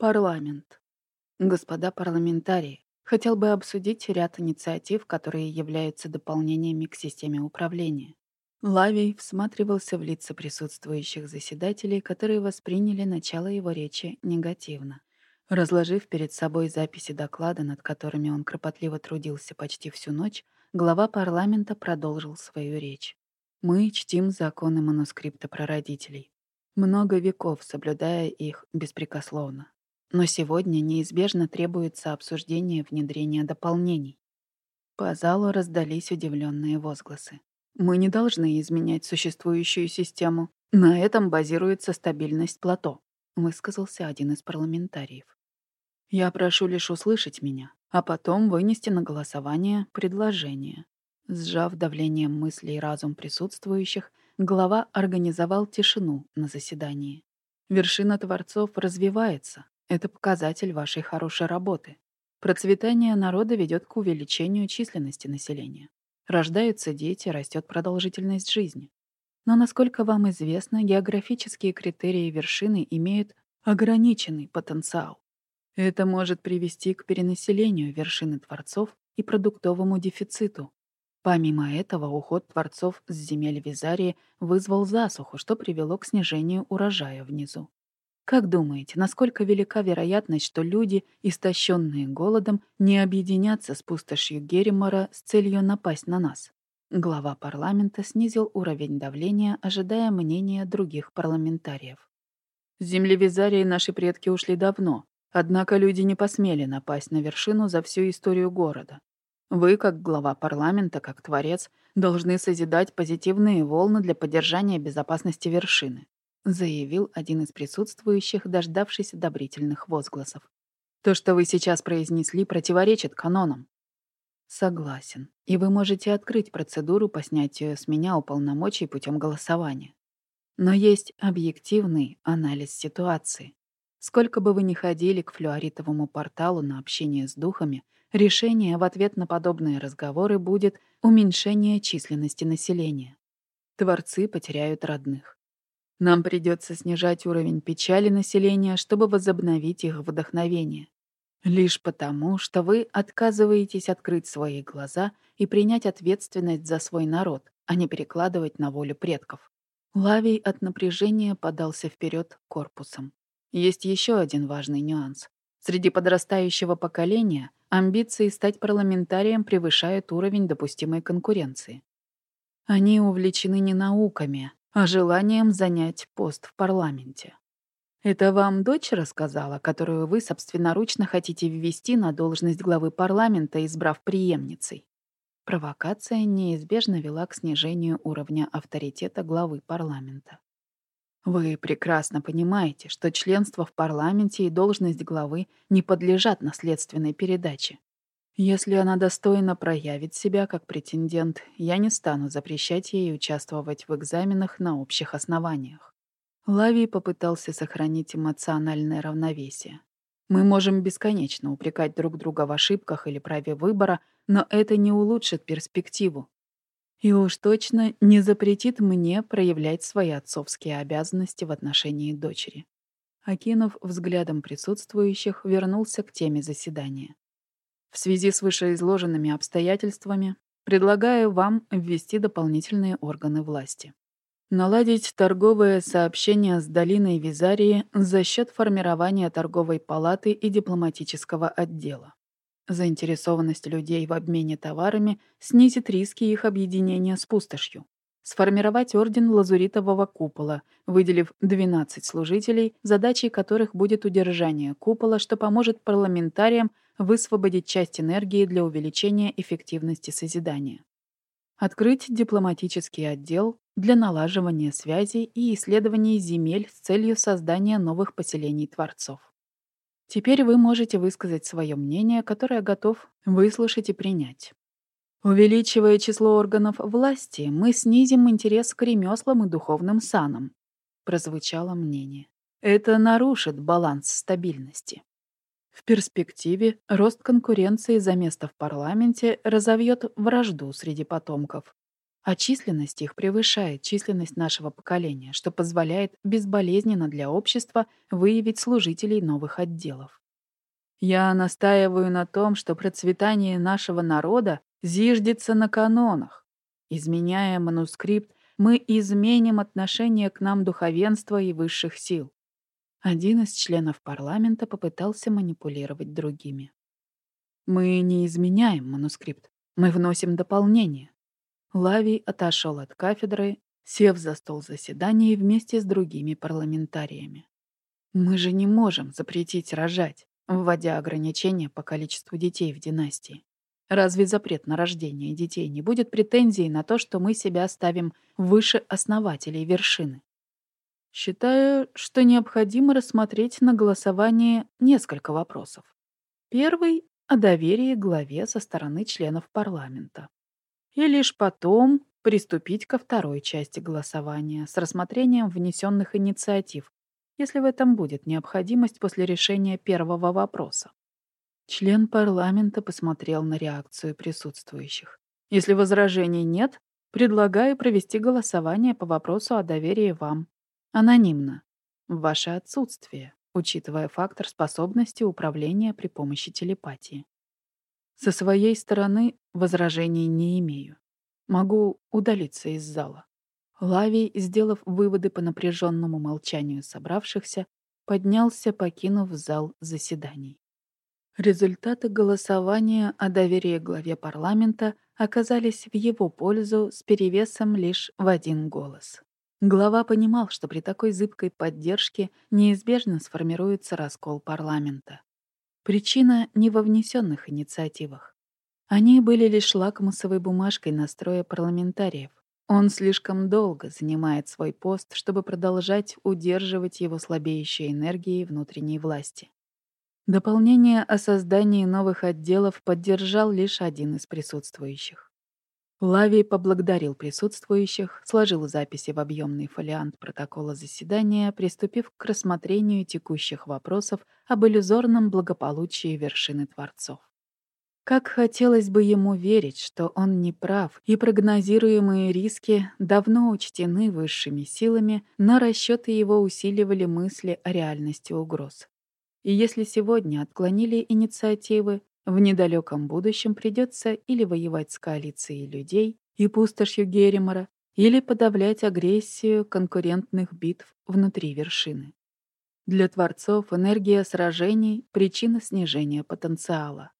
Парламент. Господа парламентарии, хотел бы обсудить ряд инициатив, которые являются дополнениями к системе управления. Лавий всматривался в лица присутствующих заседателей, которые восприняли начало его речи негативно. Разложив перед собой записи доклада, над которыми он кропотливо трудился почти всю ночь, глава парламента продолжил свою речь. «Мы чтим законы манускрипта прародителей, много веков соблюдая их беспрекословно. Но сегодня неизбежно требуется обсуждение внедрения дополнений. По залу раздались удивленные возгласы. Мы не должны изменять существующую систему. На этом базируется стабильность плато, высказался один из парламентариев. Я прошу лишь услышать меня, а потом вынести на голосование предложение. Сжав давлением мыслей и разум присутствующих, глава организовал тишину на заседании. Вершина Творцов развивается, это показатель вашей хорошей работы. Процветание народа ведет к увеличению численности населения. Рождаются дети, растет продолжительность жизни. Но, насколько вам известно, географические критерии вершины имеют ограниченный потенциал. Это может привести к перенаселению вершины творцов и продуктовому дефициту. Помимо этого, уход творцов с земель Визарии вызвал засуху, что привело к снижению урожая внизу. Как думаете, насколько велика вероятность, что люди, истощенные голодом, не объединятся с пустошью Геримора с целью напасть на нас? Глава парламента снизил уровень давления, ожидая мнения других парламентариев. С землевизарии наши предки ушли давно, однако люди не посмели напасть на вершину за всю историю города. Вы, как глава парламента, как творец, должны созидать позитивные волны для поддержания безопасности вершины заявил один из присутствующих, дождавшись одобрительных возгласов. То, что вы сейчас произнесли, противоречит канонам. Согласен. И вы можете открыть процедуру по снятию с меня уполномочий путем голосования. Но есть объективный анализ ситуации. Сколько бы вы ни ходили к флюоритовому порталу на общение с духами, решение в ответ на подобные разговоры будет уменьшение численности населения. Творцы потеряют родных. Нам придется снижать уровень печали населения, чтобы возобновить их вдохновение. Лишь потому, что вы отказываетесь открыть свои глаза и принять ответственность за свой народ, а не перекладывать на волю предков. Лавий от напряжения подался вперед корпусом. Есть еще один важный нюанс. Среди подрастающего поколения амбиции стать парламентарием превышают уровень допустимой конкуренции. Они увлечены не науками, а желанием занять пост в парламенте. Это вам дочь рассказала, которую вы собственноручно хотите ввести на должность главы парламента, избрав преемницей? Провокация неизбежно вела к снижению уровня авторитета главы парламента. Вы прекрасно понимаете, что членство в парламенте и должность главы не подлежат наследственной передаче. Если она достойно проявит себя как претендент, я не стану запрещать ей участвовать в экзаменах на общих основаниях. Лавий попытался сохранить эмоциональное равновесие. Мы можем бесконечно упрекать друг друга в ошибках или праве выбора, но это не улучшит перспективу. И уж точно не запретит мне проявлять свои отцовские обязанности в отношении дочери. Окинув взглядом присутствующих, вернулся к теме заседания. В связи с вышеизложенными обстоятельствами предлагаю вам ввести дополнительные органы власти. Наладить торговое сообщение с долиной Визарии за счет формирования торговой палаты и дипломатического отдела. Заинтересованность людей в обмене товарами снизит риски их объединения с пустошью. Сформировать орден лазуритового купола, выделив 12 служителей, задачей которых будет удержание купола, что поможет парламентариям высвободить часть энергии для увеличения эффективности созидания. Открыть дипломатический отдел для налаживания связей и исследований земель с целью создания новых поселений творцов. Теперь вы можете высказать свое мнение, которое готов выслушать и принять. Увеличивая число органов власти, мы снизим интерес к ремеслам и духовным санам, прозвучало мнение. Это нарушит баланс стабильности. В перспективе рост конкуренции за место в парламенте разовьет вражду среди потомков. а численность их превышает численность нашего поколения, что позволяет безболезненно для общества выявить служителей новых отделов. Я настаиваю на том, что процветание нашего народа зиждется на канонах. Изменяя манускрипт, мы изменим отношение к нам духовенства и высших сил. Один из членов парламента попытался манипулировать другими. Мы не изменяем манускрипт, мы вносим дополнение. Лавий отошел от кафедры, сев за стол заседаний вместе с другими парламентариями. Мы же не можем запретить рожать, вводя ограничения по количеству детей в династии. Разве запрет на рождение детей не будет претензией на то, что мы себя ставим выше основателей вершины? Считаю, что необходимо рассмотреть на голосовании несколько вопросов. Первый — о доверии главе со стороны членов парламента и лишь потом приступить ко второй части голосования с рассмотрением внесенных инициатив, если в этом будет необходимость после решения первого вопроса. Член парламента посмотрел на реакцию присутствующих. Если возражений нет, предлагаю провести голосование по вопросу о доверии вам. Анонимно. В ваше отсутствие, учитывая фактор способности управления при помощи телепатии. Со своей стороны возражений не имею. Могу удалиться из зала. Лавий, сделав выводы по напряженному молчанию собравшихся, поднялся, покинув зал заседаний. Результаты голосования о доверии главе парламента оказались в его пользу с перевесом лишь в один голос. Глава понимал, что при такой зыбкой поддержке неизбежно сформируется раскол парламента. Причина не во внесенных инициативах. Они были лишь лакмусовой бумажкой настроя парламентариев. Он слишком долго занимает свой пост, чтобы продолжать удерживать его слабеющей энергией внутренней власти. Дополнение о создании новых отделов поддержал лишь один из присутствующих. Лавий поблагодарил присутствующих, сложил записи в объемный фолиант протокола заседания, приступив к рассмотрению текущих вопросов об иллюзорном благополучии вершины Творцов. Как хотелось бы ему верить, что он не прав, и прогнозируемые риски давно учтены высшими силами, но расчеты его усиливали мысли о реальности угроз. И если сегодня отклонили инициативы, в недалеком будущем придется или воевать с коалицией людей и пустошью Геримора, или подавлять агрессию конкурентных битв внутри вершины. Для творцов энергия сражений — причина снижения потенциала.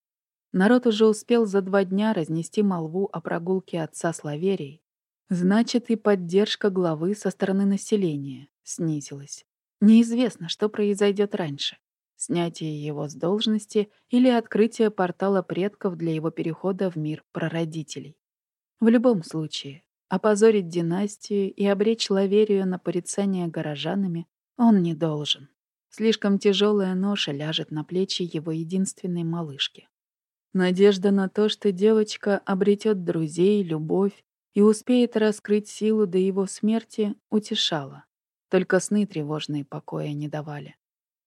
Народ уже успел за два дня разнести молву о прогулке отца Славерии. Значит, и поддержка главы со стороны населения снизилась. Неизвестно, что произойдет раньше снятие его с должности или открытие портала предков для его перехода в мир прародителей. В любом случае, опозорить династию и обречь Лаверию на порицание горожанами он не должен. Слишком тяжелая ноша ляжет на плечи его единственной малышки. Надежда на то, что девочка обретет друзей, любовь и успеет раскрыть силу до его смерти, утешала. Только сны тревожные покоя не давали.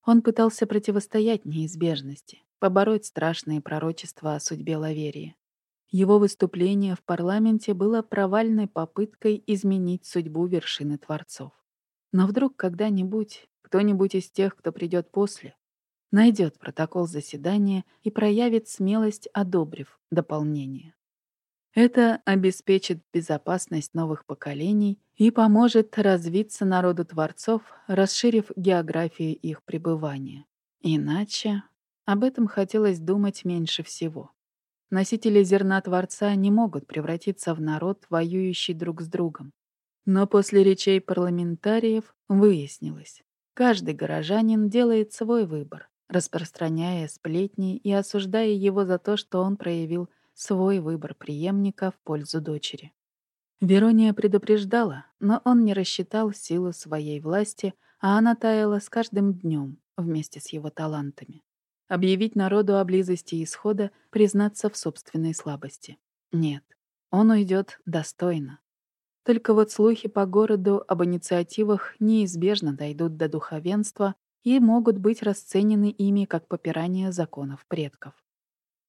Он пытался противостоять неизбежности, побороть страшные пророчества о судьбе Лаверии. Его выступление в парламенте было провальной попыткой изменить судьбу вершины Творцов. Но вдруг когда-нибудь кто-нибудь из тех, кто придет после, найдет протокол заседания и проявит смелость, одобрив дополнение. Это обеспечит безопасность новых поколений и поможет развиться народу творцов, расширив географию их пребывания. Иначе об этом хотелось думать меньше всего. Носители зерна Творца не могут превратиться в народ, воюющий друг с другом. Но после речей парламентариев выяснилось, каждый горожанин делает свой выбор, распространяя сплетни и осуждая его за то, что он проявил свой выбор преемника в пользу дочери. Верония предупреждала, но он не рассчитал силу своей власти, а она таяла с каждым днем вместе с его талантами. Объявить народу о близости исхода, признаться в собственной слабости. Нет, он уйдет достойно. Только вот слухи по городу об инициативах неизбежно дойдут до духовенства и могут быть расценены ими как попирание законов предков.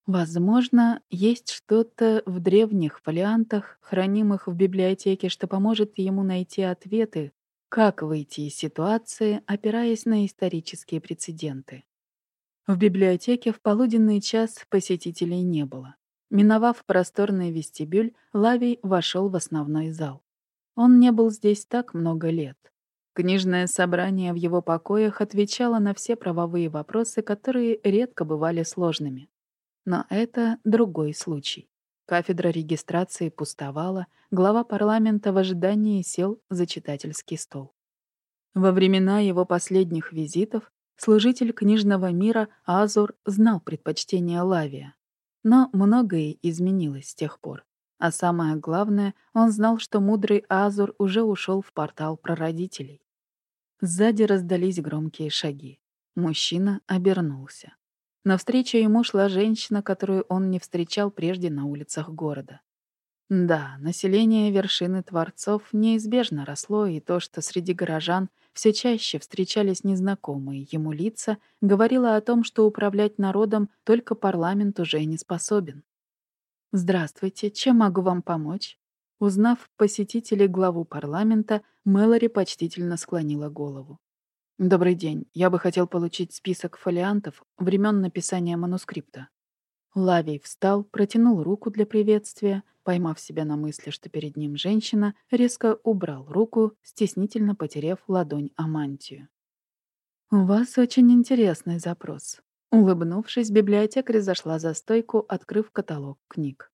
Возможно, есть что-то в древних фолиантах, хранимых в библиотеке, что поможет ему найти ответы, как выйти из ситуации, опираясь на исторические прецеденты. В библиотеке в полуденный час посетителей не было. Миновав просторный вестибюль, Лавий вошел в основной зал. Он не был здесь так много лет. Книжное собрание в его покоях отвечало на все правовые вопросы, которые редко бывали сложными. Но это другой случай. Кафедра регистрации пустовала, глава парламента в ожидании сел за читательский стол. Во времена его последних визитов служитель книжного мира Азур знал предпочтения Лавия. Но многое изменилось с тех пор. А самое главное, он знал, что мудрый Азур уже ушел в портал прародителей. Сзади раздались громкие шаги. Мужчина обернулся. Навстречу ему шла женщина, которую он не встречал прежде на улицах города. Да, население вершины Творцов неизбежно росло, и то, что среди горожан все чаще встречались незнакомые ему лица, говорило о том, что управлять народом только парламент уже не способен. «Здравствуйте, чем могу вам помочь?» Узнав посетителей главу парламента, Мэлори почтительно склонила голову. «Добрый день. Я бы хотел получить список фолиантов времен написания манускрипта». Лавий встал, протянул руку для приветствия, поймав себя на мысли, что перед ним женщина, резко убрал руку, стеснительно потеряв ладонь о мантию. «У вас очень интересный запрос». Улыбнувшись, библиотекарь зашла за стойку, открыв каталог книг.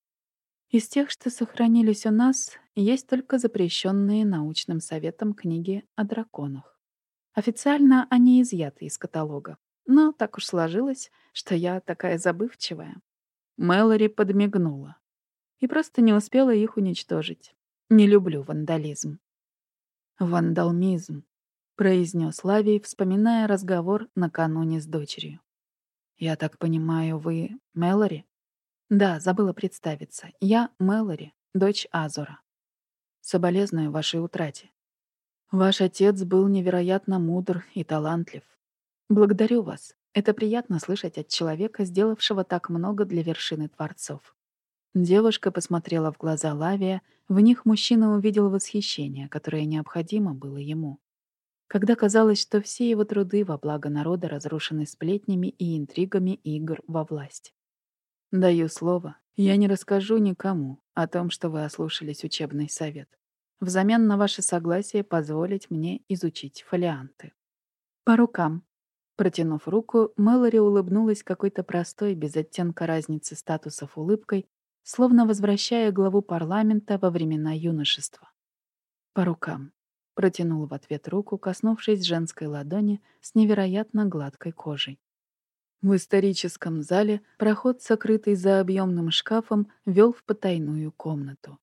Из тех, что сохранились у нас, есть только запрещенные научным советом книги о драконах. Официально они изъяты из каталога. Но так уж сложилось, что я такая забывчивая. Мэлори подмигнула. И просто не успела их уничтожить. Не люблю вандализм. «Вандалмизм», — произнес Лавий, вспоминая разговор накануне с дочерью. «Я так понимаю, вы Мэлори?» «Да, забыла представиться. Я Мэлори, дочь Азора. Соболезную вашей утрате. Ваш отец был невероятно мудр и талантлив. Благодарю вас. Это приятно слышать от человека, сделавшего так много для вершины Творцов. Девушка посмотрела в глаза Лавия, в них мужчина увидел восхищение, которое необходимо было ему. Когда казалось, что все его труды во благо народа разрушены сплетнями и интригами игр во власть. Даю слово, я не расскажу никому о том, что вы ослушались учебный совет взамен на ваше согласие позволить мне изучить фолианты. По рукам. Протянув руку, Мэлори улыбнулась какой-то простой, без оттенка разницы статусов улыбкой, словно возвращая главу парламента во времена юношества. По рукам. Протянул в ответ руку, коснувшись женской ладони с невероятно гладкой кожей. В историческом зале проход, сокрытый за объемным шкафом, вел в потайную комнату.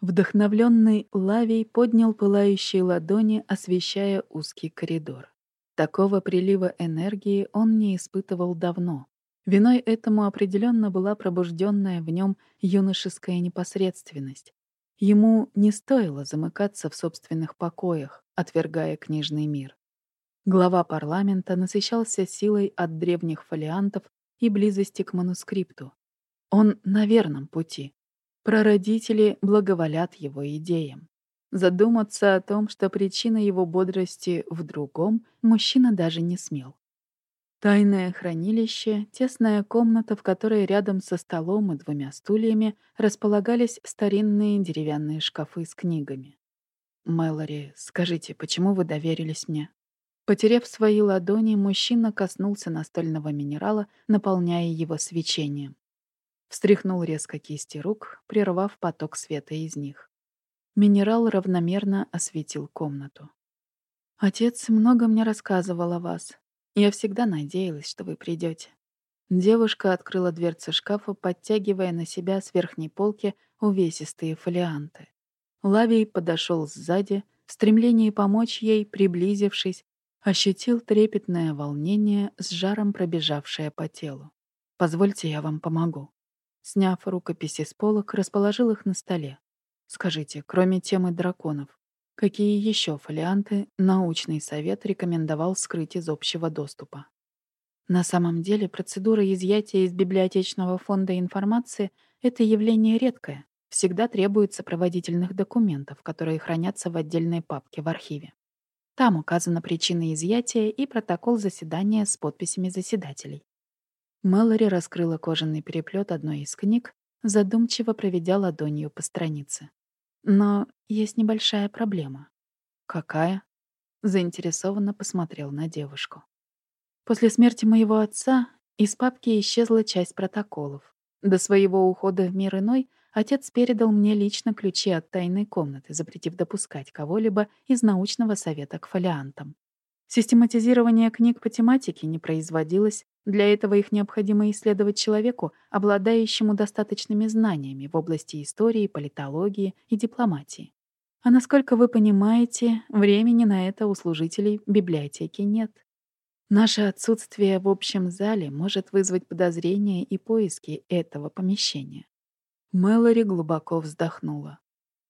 Вдохновленный Лавий поднял пылающие ладони, освещая узкий коридор. Такого прилива энергии он не испытывал давно. Виной этому определенно была пробужденная в нем юношеская непосредственность. Ему не стоило замыкаться в собственных покоях, отвергая книжный мир. Глава парламента насыщался силой от древних фолиантов и близости к манускрипту. Он на верном пути. Прародители благоволят его идеям. Задуматься о том, что причина его бодрости в другом, мужчина даже не смел. Тайное хранилище, тесная комната, в которой рядом со столом и двумя стульями располагались старинные деревянные шкафы с книгами. «Мэлори, скажите, почему вы доверились мне?» Потерев свои ладони, мужчина коснулся настольного минерала, наполняя его свечением. Встряхнул резко кисти рук, прервав поток света из них. Минерал равномерно осветил комнату. «Отец много мне рассказывал о вас. Я всегда надеялась, что вы придете. Девушка открыла дверцы шкафа, подтягивая на себя с верхней полки увесистые фолианты. Лавий подошел сзади, в стремлении помочь ей, приблизившись, ощутил трепетное волнение с жаром пробежавшее по телу. «Позвольте, я вам помогу». Сняв рукописи с полок, расположил их на столе. Скажите, кроме темы драконов, какие еще фолианты научный совет рекомендовал скрыть из общего доступа? На самом деле процедура изъятия из библиотечного фонда информации — это явление редкое. Всегда требуется проводительных документов, которые хранятся в отдельной папке в архиве. Там указана причина изъятия и протокол заседания с подписями заседателей. Мэлори раскрыла кожаный переплет одной из книг, задумчиво проведя ладонью по странице. Но есть небольшая проблема. Какая? Заинтересованно посмотрел на девушку. После смерти моего отца из папки исчезла часть протоколов. До своего ухода в мир иной отец передал мне лично ключи от тайной комнаты, запретив допускать кого-либо из научного совета к фолиантам. Систематизирование книг по тематике не производилось, для этого их необходимо исследовать человеку, обладающему достаточными знаниями в области истории, политологии и дипломатии. А насколько вы понимаете, времени на это у служителей библиотеки нет. Наше отсутствие в общем зале может вызвать подозрения и поиски этого помещения. Мэлори глубоко вздохнула.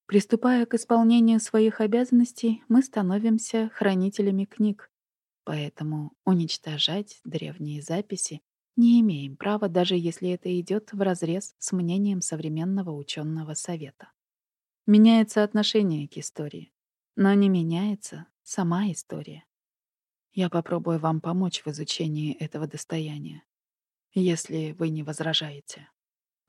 Приступая к исполнению своих обязанностей, мы становимся хранителями книг. Поэтому уничтожать древние записи не имеем права, даже если это идет вразрез с мнением современного ученого совета. Меняется отношение к истории, но не меняется сама история. Я попробую вам помочь в изучении этого достояния, если вы не возражаете».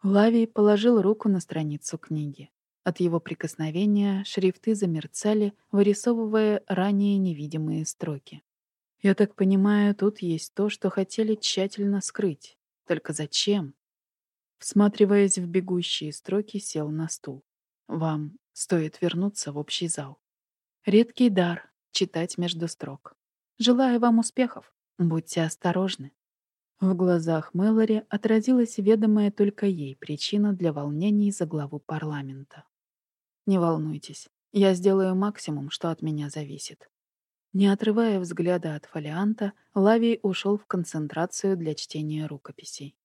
Лавий положил руку на страницу книги. От его прикосновения шрифты замерцали, вырисовывая ранее невидимые строки. «Я так понимаю, тут есть то, что хотели тщательно скрыть. Только зачем?» Всматриваясь в бегущие строки, сел на стул. «Вам стоит вернуться в общий зал. Редкий дар — читать между строк. Желаю вам успехов. Будьте осторожны». В глазах Мэлори отразилась ведомая только ей причина для волнений за главу парламента. «Не волнуйтесь, я сделаю максимум, что от меня зависит». Не отрывая взгляда от фолианта, Лавий ушел в концентрацию для чтения рукописей.